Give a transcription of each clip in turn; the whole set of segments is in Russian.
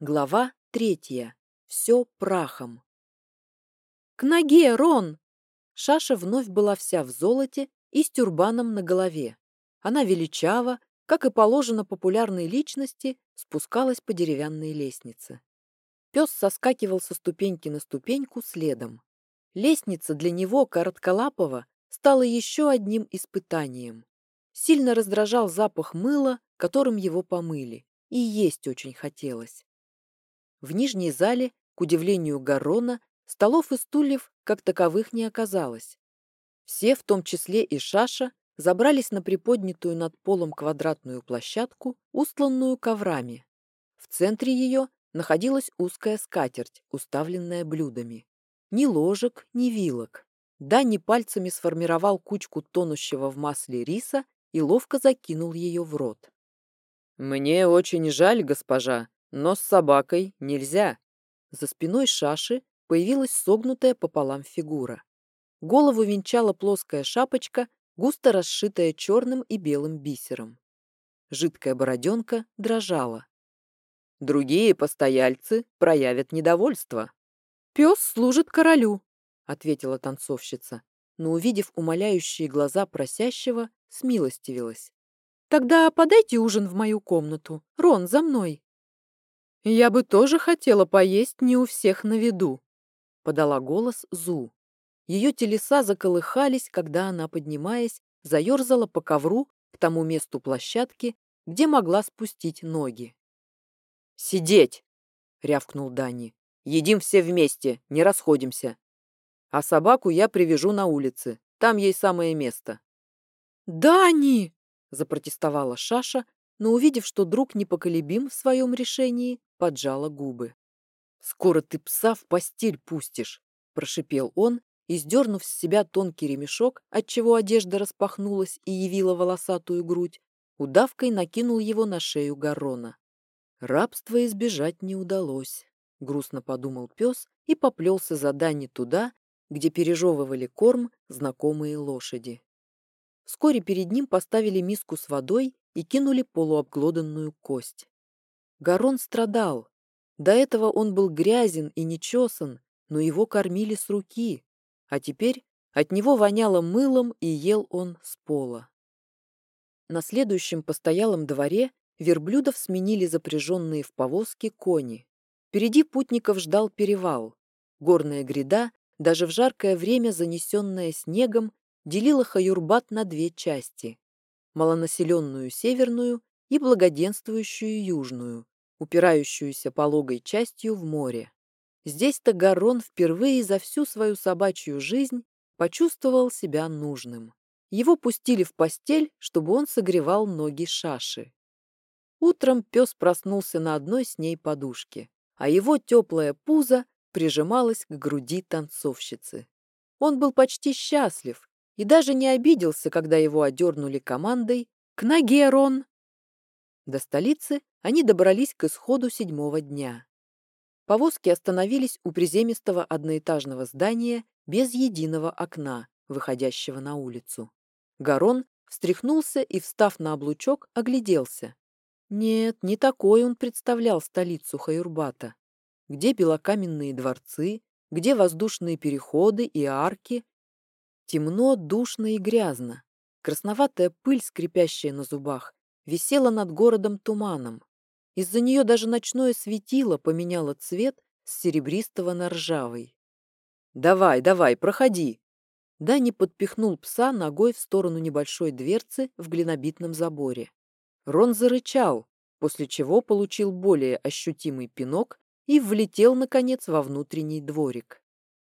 Глава третья. Все прахом. «К ноге, Рон!» Шаша вновь была вся в золоте и с тюрбаном на голове. Она величава, как и положено популярной личности, спускалась по деревянной лестнице. Пес соскакивал со ступеньки на ступеньку следом. Лестница для него, коротколапого, стала еще одним испытанием. Сильно раздражал запах мыла, которым его помыли, и есть очень хотелось. В нижней зале, к удивлению Гарона, столов и стульев как таковых не оказалось. Все, в том числе и Шаша, забрались на приподнятую над полом квадратную площадку, устланную коврами. В центре ее находилась узкая скатерть, уставленная блюдами. Ни ложек, ни вилок. Дани пальцами сформировал кучку тонущего в масле риса и ловко закинул ее в рот. «Мне очень жаль, госпожа, но с собакой нельзя. За спиной Шаши появилась согнутая пополам фигура. Голову венчала плоская шапочка, густо расшитая черным и белым бисером. Жидкая бороденка дрожала. Другие постояльцы проявят недовольство. «Пес служит королю», — ответила танцовщица, но, увидев умоляющие глаза просящего, смилостивилась. «Тогда подайте ужин в мою комнату. Рон, за мной!» «Я бы тоже хотела поесть не у всех на виду», — подала голос Зу. Ее телеса заколыхались, когда она, поднимаясь, заерзала по ковру к тому месту площадки, где могла спустить ноги. «Сидеть!» — рявкнул Дани. «Едим все вместе, не расходимся. А собаку я привяжу на улице, там ей самое место». «Дани!» — запротестовала Шаша, но, увидев, что друг непоколебим в своем решении, поджала губы. «Скоро ты пса в постель пустишь!» – прошипел он и, сдернув с себя тонкий ремешок, отчего одежда распахнулась и явила волосатую грудь, удавкой накинул его на шею Гарона. Рабства избежать не удалось, грустно подумал пес и поплелся за Дани туда, где пережевывали корм знакомые лошади. Вскоре перед ним поставили миску с водой и кинули полуобглоданную кость. Гарон страдал. До этого он был грязен и нечесан, но его кормили с руки, а теперь от него воняло мылом и ел он с пола. На следующем постоялом дворе верблюдов сменили запряженные в повозки кони. Впереди путников ждал перевал. Горная гряда, даже в жаркое время занесенная снегом, делила Хаюрбат на две части малонаселенную северную и благоденствующую южную, упирающуюся пологой частью в море. Здесь-то Гарон впервые за всю свою собачью жизнь почувствовал себя нужным. Его пустили в постель, чтобы он согревал ноги Шаши. Утром пес проснулся на одной с ней подушке, а его теплое пузо прижималось к груди танцовщицы. Он был почти счастлив и даже не обиделся, когда его одернули командой «К ноге, Рон!». До столицы они добрались к исходу седьмого дня. Повозки остановились у приземистого одноэтажного здания без единого окна, выходящего на улицу. Гарон встряхнулся и, встав на облучок, огляделся. Нет, не такой он представлял столицу Хаюрбата. Где белокаменные дворцы, где воздушные переходы и арки, Темно, душно и грязно. Красноватая пыль, скрипящая на зубах, висела над городом туманом. Из-за нее даже ночное светило поменяло цвет с серебристого на ржавый. «Давай, давай, проходи!» Дани подпихнул пса ногой в сторону небольшой дверцы в глинобитном заборе. Рон зарычал, после чего получил более ощутимый пинок и влетел, наконец, во внутренний дворик.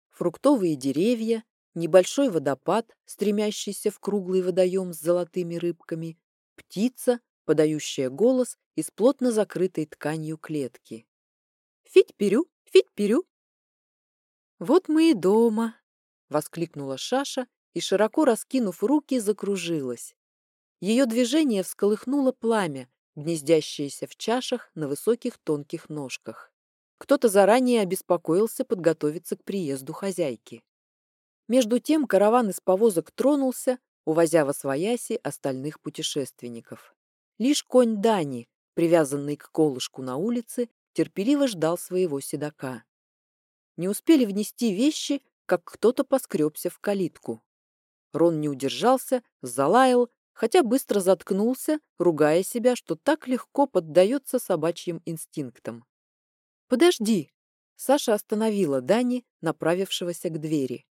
Фруктовые деревья, небольшой водопад, стремящийся в круглый водоем с золотыми рыбками, птица, подающая голос из плотно закрытой тканью клетки. «Фить-перю! Фить-перю!» «Вот мы и дома!» — воскликнула Шаша и, широко раскинув руки, закружилась. Ее движение всколыхнуло пламя, гнездящееся в чашах на высоких тонких ножках. Кто-то заранее обеспокоился подготовиться к приезду хозяйки. Между тем караван из повозок тронулся, увозя во свояси остальных путешественников. Лишь конь Дани, привязанный к колышку на улице, терпеливо ждал своего седока. Не успели внести вещи, как кто-то поскребся в калитку. Рон не удержался, залаял, хотя быстро заткнулся, ругая себя, что так легко поддается собачьим инстинктам. «Подожди!» — Саша остановила Дани, направившегося к двери.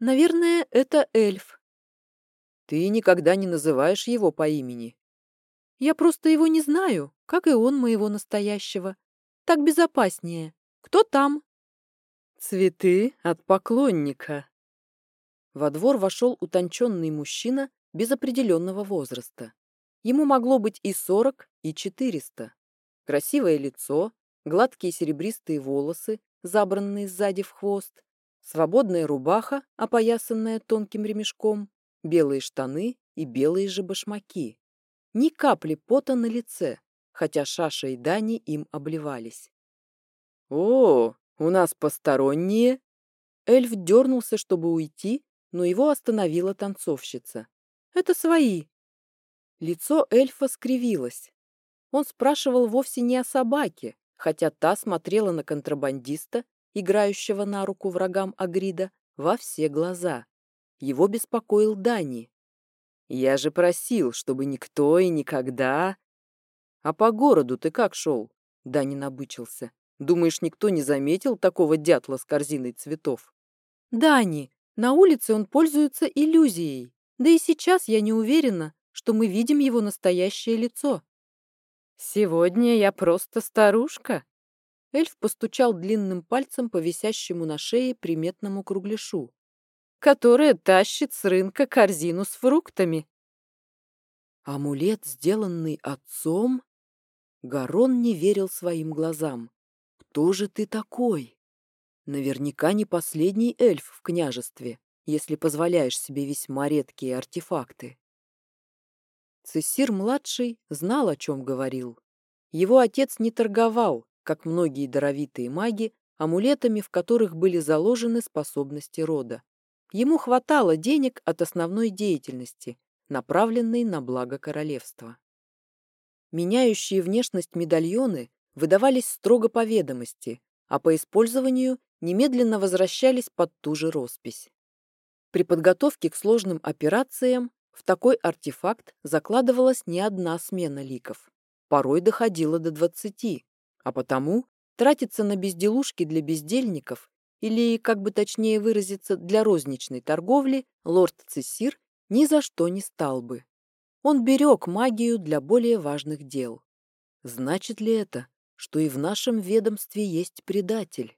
«Наверное, это эльф». «Ты никогда не называешь его по имени». «Я просто его не знаю, как и он моего настоящего. Так безопаснее. Кто там?» «Цветы от поклонника». Во двор вошел утонченный мужчина без определенного возраста. Ему могло быть и сорок, и четыреста. Красивое лицо, гладкие серебристые волосы, забранные сзади в хвост, свободная рубаха, опоясанная тонким ремешком, белые штаны и белые же башмаки. Ни капли пота на лице, хотя Шаша и Дани им обливались. «О, у нас посторонние!» Эльф дернулся, чтобы уйти, но его остановила танцовщица. Это свои. Лицо эльфа скривилось. Он спрашивал вовсе не о собаке, хотя та смотрела на контрабандиста, играющего на руку врагам Агрида, во все глаза. Его беспокоил Дани. «Я же просил, чтобы никто и никогда...» «А по городу ты как шел?» Дани набычился. «Думаешь, никто не заметил такого дятла с корзиной цветов?» «Дани, на улице он пользуется иллюзией. Да и сейчас я не уверена, что мы видим его настоящее лицо. «Сегодня я просто старушка», Эльф постучал длинным пальцем по висящему на шее приметному кругляшу, которая тащит с рынка корзину с фруктами. Амулет, сделанный отцом? Гарон не верил своим глазам. Кто же ты такой? Наверняка не последний эльф в княжестве если позволяешь себе весьма редкие артефакты. Цессир-младший знал, о чем говорил. Его отец не торговал, как многие даровитые маги, амулетами, в которых были заложены способности рода. Ему хватало денег от основной деятельности, направленной на благо королевства. Меняющие внешность медальоны выдавались строго по ведомости, а по использованию немедленно возвращались под ту же роспись. При подготовке к сложным операциям в такой артефакт закладывалась не одна смена ликов. Порой доходило до 20, а потому тратиться на безделушки для бездельников или, как бы точнее выразиться, для розничной торговли лорд Цессир ни за что не стал бы. Он берег магию для более важных дел. Значит ли это, что и в нашем ведомстве есть предатель?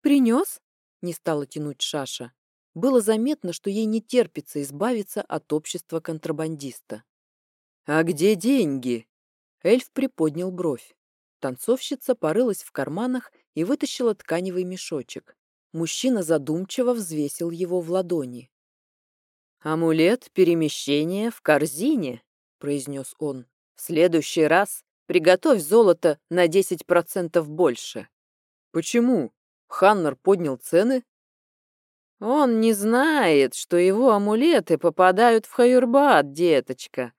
«Принес?» — не стала тянуть Шаша. Было заметно, что ей не терпится избавиться от общества контрабандиста. «А где деньги?» Эльф приподнял бровь. Танцовщица порылась в карманах и вытащила тканевый мешочек. Мужчина задумчиво взвесил его в ладони. «Амулет перемещения в корзине», — произнес он. «В следующий раз приготовь золото на 10% больше». «Почему?» Ханнер поднял цены, он не знает, что его амулеты попадают в Хаюрбат, деточка.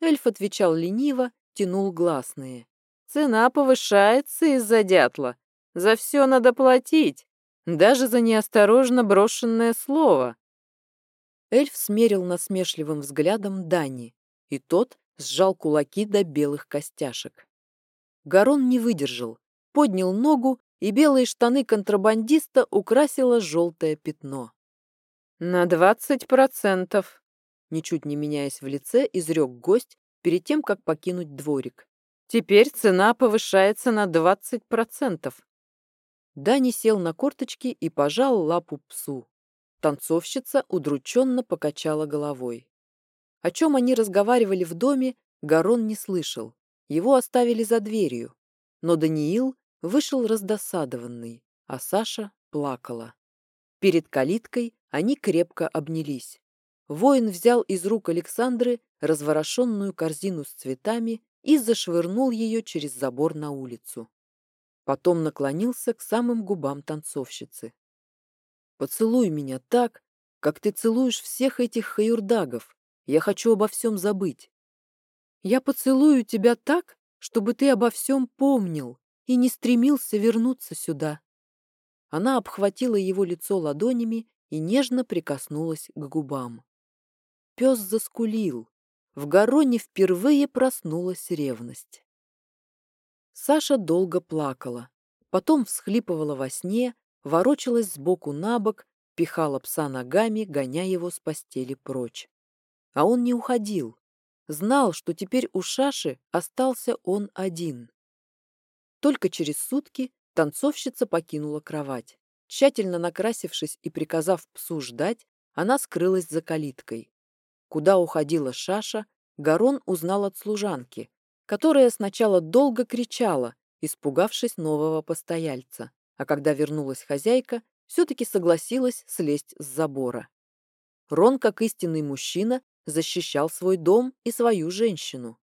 Эльф отвечал лениво, тянул гласные. Цена повышается из-за дятла. За все надо платить, даже за неосторожно брошенное слово. Эльф смерил насмешливым взглядом Дани, и тот сжал кулаки до белых костяшек. Гарон не выдержал, поднял ногу и белые штаны контрабандиста украсило желтое пятно. «На двадцать процентов!» Ничуть не меняясь в лице, изрек гость перед тем, как покинуть дворик. «Теперь цена повышается на двадцать процентов!» Дани сел на корточки и пожал лапу псу. Танцовщица удрученно покачала головой. О чем они разговаривали в доме, Гарон не слышал. Его оставили за дверью. Но Даниил вышел раздосадованный, а Саша плакала. Перед калиткой они крепко обнялись. Воин взял из рук Александры разворошенную корзину с цветами и зашвырнул ее через забор на улицу. Потом наклонился к самым губам танцовщицы. «Поцелуй меня так, как ты целуешь всех этих хаюрдагов. Я хочу обо всем забыть». «Я поцелую тебя так, чтобы ты обо всем помнил», и не стремился вернуться сюда. Она обхватила его лицо ладонями и нежно прикоснулась к губам. Пес заскулил. В Гароне впервые проснулась ревность. Саша долго плакала, потом всхлипывала во сне, ворочалась сбоку на бок, пихала пса ногами, гоня его с постели прочь. А он не уходил. Знал, что теперь у Шаши остался он один. Только через сутки танцовщица покинула кровать. Тщательно накрасившись и приказав псу ждать, она скрылась за калиткой. Куда уходила Шаша, Гарон узнал от служанки, которая сначала долго кричала, испугавшись нового постояльца, а когда вернулась хозяйка, все-таки согласилась слезть с забора. Рон, как истинный мужчина, защищал свой дом и свою женщину.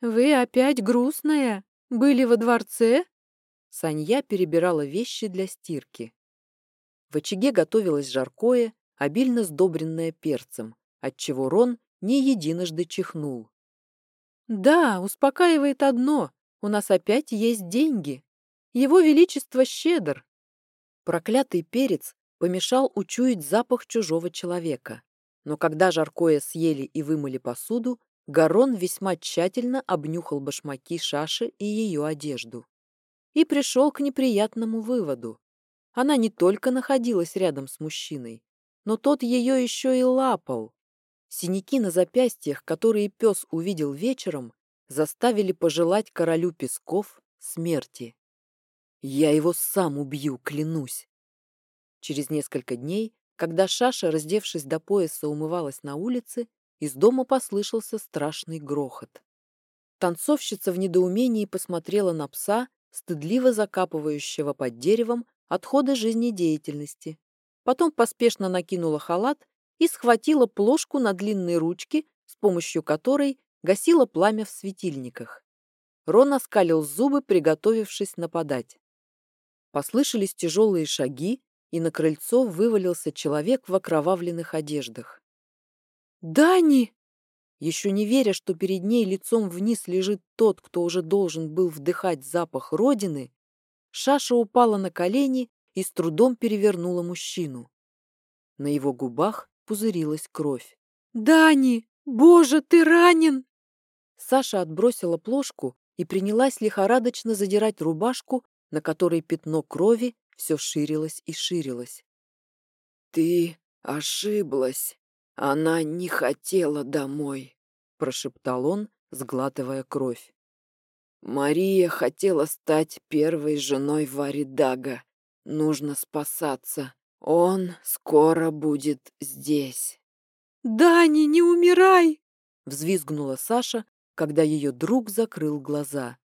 «Вы опять грустная? Были во дворце?» Санья перебирала вещи для стирки. В очаге готовилось жаркое, обильно сдобренное перцем, отчего Рон не единожды чихнул. «Да, успокаивает одно. У нас опять есть деньги. Его Величество щедр». Проклятый перец помешал учуять запах чужого человека. Но когда жаркое съели и вымыли посуду, Гарон весьма тщательно обнюхал башмаки Шаши и ее одежду. И пришел к неприятному выводу. Она не только находилась рядом с мужчиной, но тот ее еще и лапал. Синяки на запястьях, которые пес увидел вечером, заставили пожелать королю песков смерти. «Я его сам убью, клянусь!» Через несколько дней когда Шаша, раздевшись до пояса, умывалась на улице, из дома послышался страшный грохот. Танцовщица в недоумении посмотрела на пса, стыдливо закапывающего под деревом отходы жизнедеятельности. Потом поспешно накинула халат и схватила плошку на длинной ручке, с помощью которой гасила пламя в светильниках. Рон оскалил зубы, приготовившись нападать. Послышались тяжелые шаги, и на крыльцо вывалился человек в окровавленных одеждах. «Дани!» Еще не веря, что перед ней лицом вниз лежит тот, кто уже должен был вдыхать запах родины, Шаша упала на колени и с трудом перевернула мужчину. На его губах пузырилась кровь. «Дани! Боже, ты ранен!» Саша отбросила плошку и принялась лихорадочно задирать рубашку, на которой пятно крови все ширилось и ширилось. «Ты ошиблась. Она не хотела домой», — прошептал он, сглатывая кровь. «Мария хотела стать первой женой Варидага. Нужно спасаться. Он скоро будет здесь». «Дани, не умирай!» — взвизгнула Саша, когда ее друг закрыл глаза.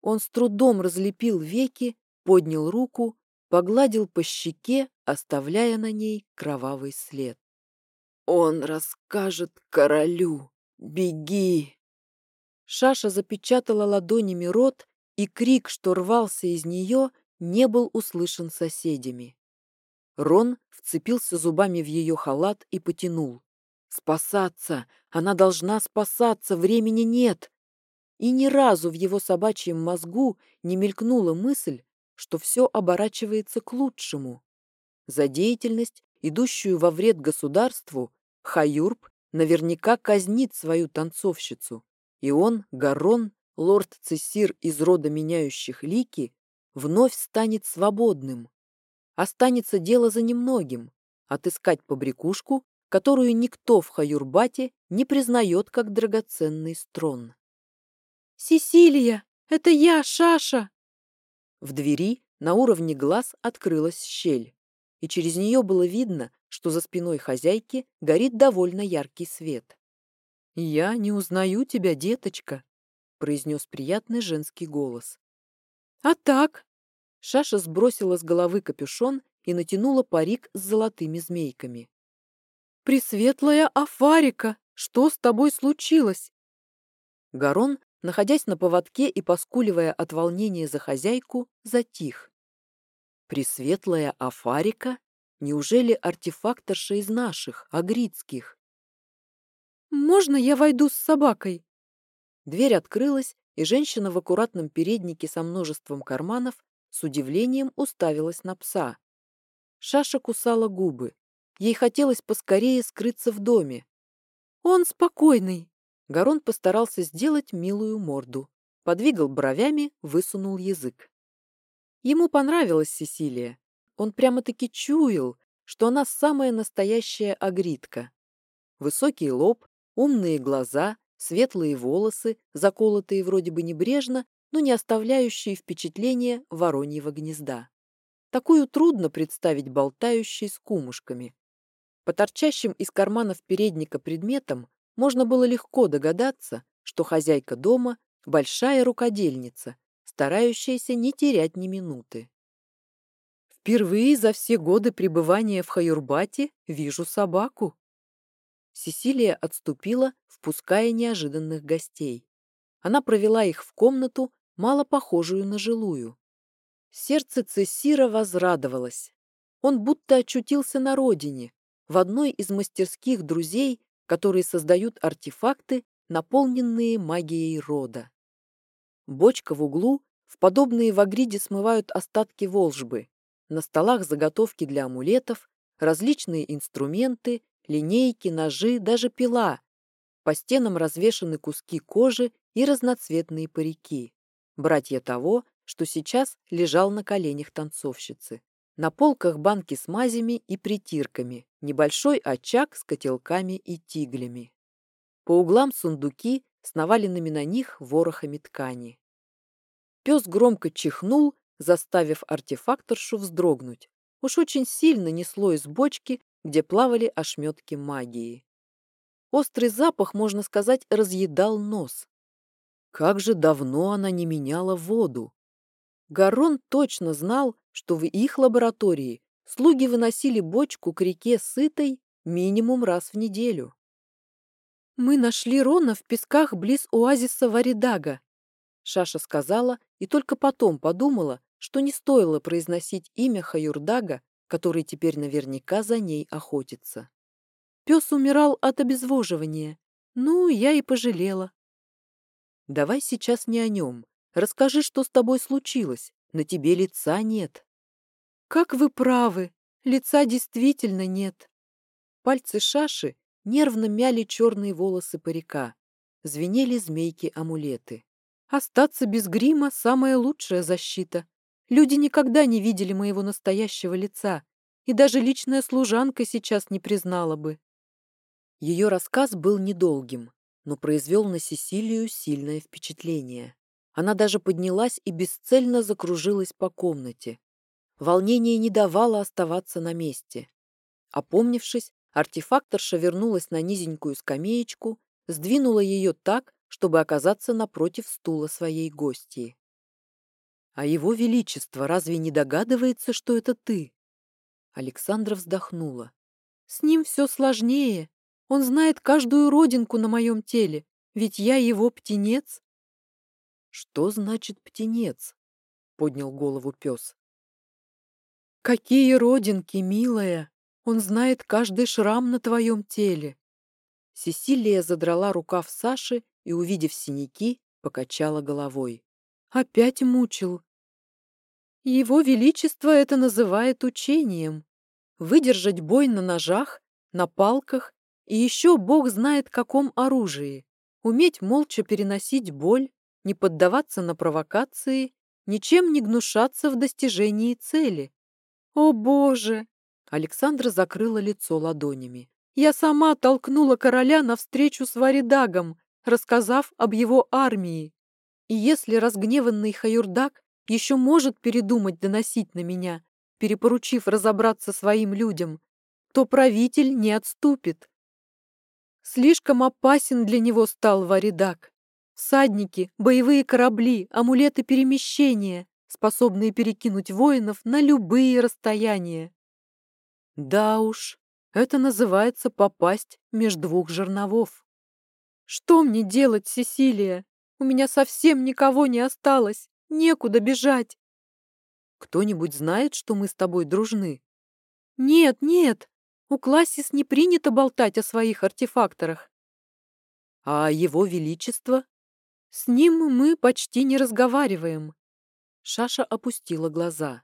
Он с трудом разлепил веки поднял руку, погладил по щеке, оставляя на ней кровавый след. «Он расскажет королю! Беги!» Шаша запечатала ладонями рот, и крик, что рвался из нее, не был услышан соседями. Рон вцепился зубами в ее халат и потянул. «Спасаться! Она должна спасаться! Времени нет!» И ни разу в его собачьем мозгу не мелькнула мысль, что все оборачивается к лучшему. За деятельность, идущую во вред государству, Хаюрб наверняка казнит свою танцовщицу, и он, Гарон, лорд Цессир из рода меняющих лики, вновь станет свободным. Останется дело за немногим — отыскать побрякушку, которую никто в Хаюрбате не признает как драгоценный строн. «Сесилия, это я, Шаша!» В двери на уровне глаз открылась щель, и через нее было видно, что за спиной хозяйки горит довольно яркий свет. «Я не узнаю тебя, деточка», — произнес приятный женский голос. «А так?» Шаша сбросила с головы капюшон и натянула парик с золотыми змейками. «Пресветлая Афарика, что с тобой случилось?» Гарон находясь на поводке и поскуливая от волнения за хозяйку, затих. Пресветлая Афарика? Неужели артефакторша из наших, агритских? «Можно я войду с собакой?» Дверь открылась, и женщина в аккуратном переднике со множеством карманов с удивлением уставилась на пса. Шаша кусала губы. Ей хотелось поскорее скрыться в доме. «Он спокойный!» Гарон постарался сделать милую морду. Подвигал бровями, высунул язык. Ему понравилась Сесилия. Он прямо-таки чуял, что она самая настоящая агритка. Высокий лоб, умные глаза, светлые волосы, заколотые вроде бы небрежно, но не оставляющие впечатления вороньего гнезда. Такую трудно представить болтающей с кумушками. По торчащим из карманов передника предметам можно было легко догадаться, что хозяйка дома – большая рукодельница, старающаяся не терять ни минуты. Впервые за все годы пребывания в Хаюрбате вижу собаку. Сесилия отступила, впуская неожиданных гостей. Она провела их в комнату, мало похожую на жилую. Сердце Цессира возрадовалось. Он будто очутился на родине, в одной из мастерских друзей, которые создают артефакты, наполненные магией рода. Бочка в углу, в подобные в Агриде смывают остатки волжбы, на столах заготовки для амулетов, различные инструменты, линейки, ножи, даже пила. По стенам развешаны куски кожи и разноцветные парики. Братья того, что сейчас лежал на коленях танцовщицы. На полках банки с мазями и притирками, небольшой очаг с котелками и тиглями. По углам сундуки с наваленными на них ворохами ткани. Пес громко чихнул заставив артефакторшу вздрогнуть. Уж очень сильно несло из бочки, где плавали ошметки магии. Острый запах, можно сказать, разъедал нос. Как же давно она не меняла воду. Гарон точно знал, что в их лаборатории слуги выносили бочку к реке сытой минимум раз в неделю. «Мы нашли Рона в песках близ оазиса Варидага», Шаша сказала и только потом подумала, что не стоило произносить имя Хаюрдага, который теперь наверняка за ней охотится. Пес умирал от обезвоживания. Ну, я и пожалела. Давай сейчас не о нем. Расскажи, что с тобой случилось. На тебе лица нет. Как вы правы. Лица действительно нет. Пальцы Шаши нервно мяли черные волосы парика. Звенели змейки-амулеты. Остаться без грима – самая лучшая защита. Люди никогда не видели моего настоящего лица, и даже личная служанка сейчас не признала бы. Ее рассказ был недолгим, но произвел на Сесилию сильное впечатление. Она даже поднялась и бесцельно закружилась по комнате. Волнение не давало оставаться на месте. Опомнившись, артефакторша вернулась на низенькую скамеечку, сдвинула ее так, чтобы оказаться напротив стула своей гостьи. А его величество разве не догадывается, что это ты? Александра вздохнула. С ним все сложнее. Он знает каждую родинку на моем теле, ведь я его птенец. Что значит птенец? Поднял голову пес. Какие родинки, милая! Он знает каждый шрам на твоем теле. Сесилия задрала рукав Саши и, увидев синяки, покачала головой. Опять мучил. Его Величество это называет учением. Выдержать бой на ножах, на палках и еще Бог знает каком оружии. Уметь молча переносить боль, не поддаваться на провокации, ничем не гнушаться в достижении цели. О, Боже! Александра закрыла лицо ладонями. Я сама толкнула короля навстречу с Варидагом, рассказав об его армии. И если разгневанный Хаюрдак еще может передумать доносить на меня, перепоручив разобраться своим людям, то правитель не отступит. Слишком опасен для него стал Варидак. Всадники, боевые корабли, амулеты перемещения, способные перекинуть воинов на любые расстояния. Да уж, это называется попасть между двух жерновов. Что мне делать, Сесилия? У меня совсем никого не осталось. Некуда бежать. Кто-нибудь знает, что мы с тобой дружны? Нет, нет. У Классис не принято болтать о своих артефакторах. А его величество? С ним мы почти не разговариваем. Шаша опустила глаза.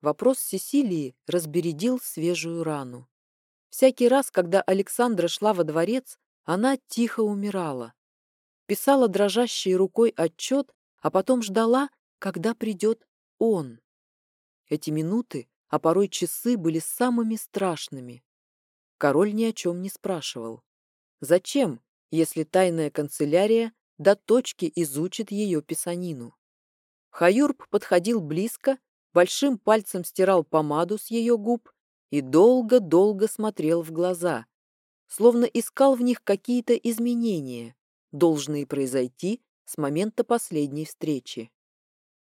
Вопрос Сесилии разбередил свежую рану. Всякий раз, когда Александра шла во дворец, она тихо умирала. Писала дрожащей рукой отчет, а потом ждала, когда придет он. Эти минуты, а порой часы были самыми страшными. Король ни о чем не спрашивал. Зачем, если тайная канцелярия до точки изучит ее писанину? Хаюрб подходил близко, большим пальцем стирал помаду с ее губ и долго-долго смотрел в глаза, словно искал в них какие-то изменения, должные произойти с момента последней встречи.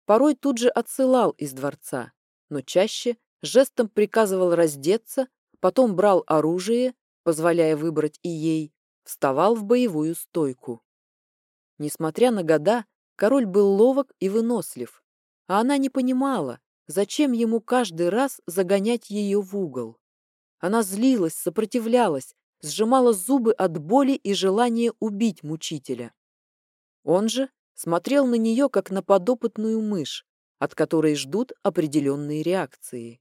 Порой тут же отсылал из дворца, но чаще жестом приказывал раздеться, потом брал оружие, позволяя выбрать и ей, вставал в боевую стойку. Несмотря на года, король был ловок и вынослив, а она не понимала, зачем ему каждый раз загонять ее в угол. Она злилась, сопротивлялась, сжимала зубы от боли и желания убить мучителя. Он же смотрел на нее, как на подопытную мышь, от которой ждут определенные реакции.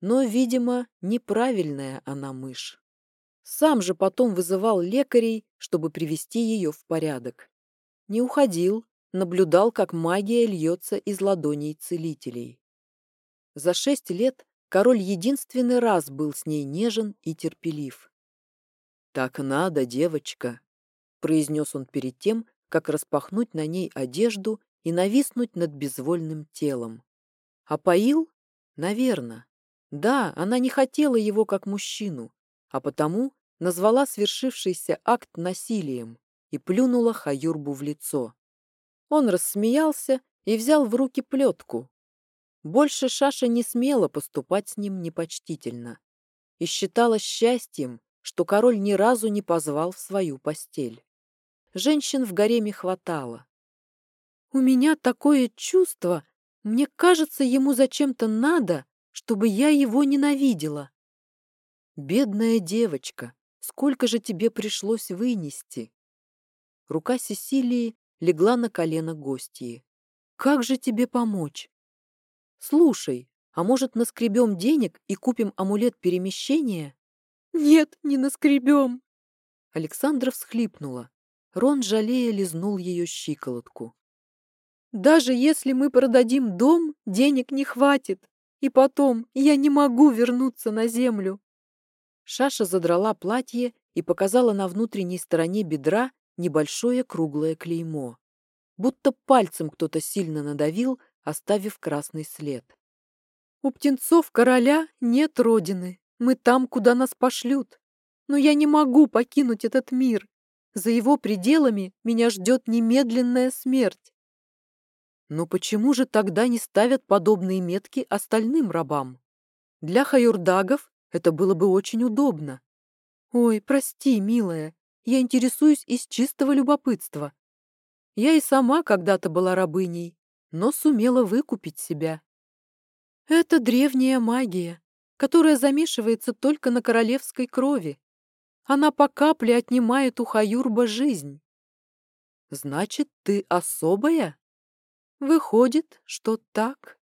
Но, видимо, неправильная она мышь. Сам же потом вызывал лекарей, чтобы привести ее в порядок. Не уходил, наблюдал, как магия льется из ладоней целителей. За шесть лет король единственный раз был с ней нежен и терпелив. «Так надо, девочка», — произнес он перед тем, как распахнуть на ней одежду и нависнуть над безвольным телом. А поил? Наверно. Да, она не хотела его как мужчину, а потому назвала свершившийся акт насилием и плюнула Хаюрбу в лицо. Он рассмеялся и взял в руки плетку. Больше Шаша не смела поступать с ним непочтительно и считала счастьем, что король ни разу не позвал в свою постель. Женщин в гареме хватало. «У меня такое чувство, мне кажется, ему зачем-то надо, чтобы я его ненавидела». «Бедная девочка, сколько же тебе пришлось вынести?» Рука Сесилии легла на колено гостьи. «Как же тебе помочь?» «Слушай, а может, наскребем денег и купим амулет перемещения?» «Нет, не наскребем!» Александра всхлипнула. Рон, жалея, лизнул ее щиколотку. «Даже если мы продадим дом, денег не хватит. И потом, я не могу вернуться на землю». Шаша задрала платье и показала на внутренней стороне бедра небольшое круглое клеймо. Будто пальцем кто-то сильно надавил, оставив красный след. «У птенцов короля нет родины. Мы там, куда нас пошлют. Но я не могу покинуть этот мир. За его пределами меня ждет немедленная смерть. Но почему же тогда не ставят подобные метки остальным рабам? Для хаюрдагов это было бы очень удобно. Ой, прости, милая, я интересуюсь из чистого любопытства. Я и сама когда-то была рабыней, но сумела выкупить себя. Это древняя магия, которая замешивается только на королевской крови. Она по капле отнимает у Хаюрба жизнь. Значит, ты особая? Выходит, что так.